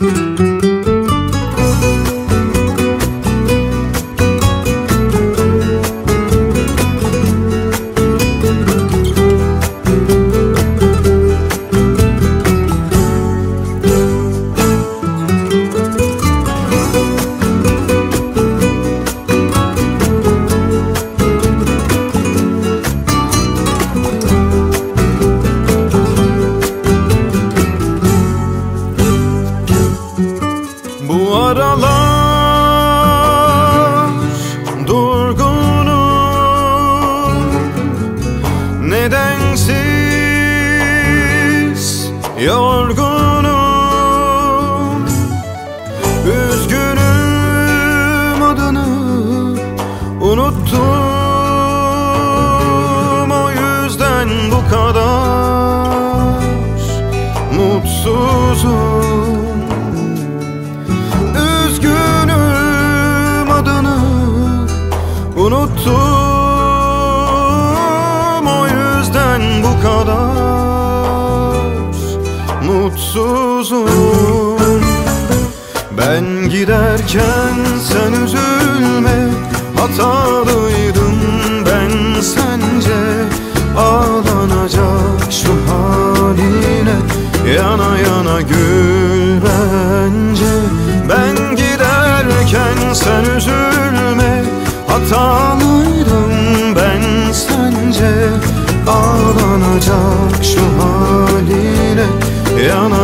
Bu yorgunum Üzgünüm adını unuttum. O yüzden bu kadar mutsuzum. Üzgünüm adını unuttum mutsuzum Ben giderken sen üzülme Hatalıydım ben sence. Ağlanacak şu haline Yana yana gül bence. Ben giderken sen üzülme Hatalıydım ben sence. Ağlanacak şu haline Yana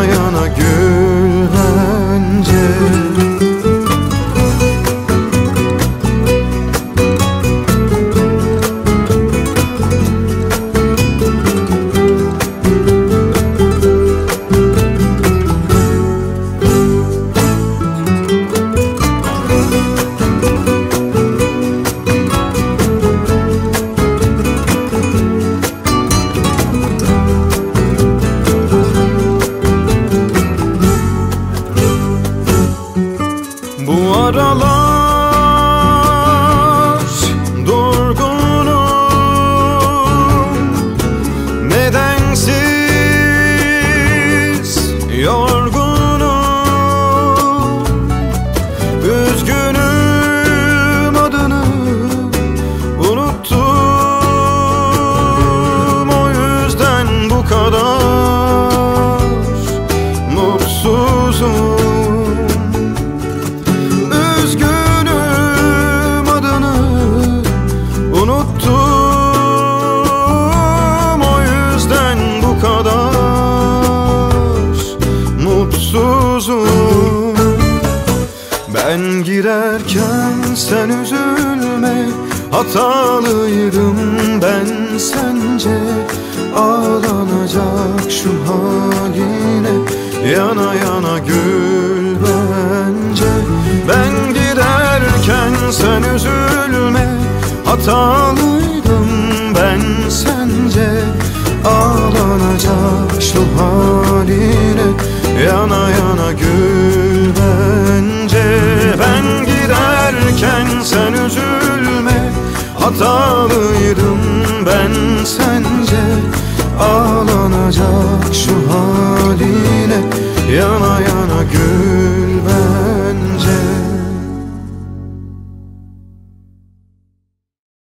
aralar durgunum Nedensiz yorgunum Üzgünüm Ben girerken sen üzülme Hatalıydım ben sence. Ağlanacak şu haline Yana yana gül bence. Ben giderken sen üzülme Hatalıydım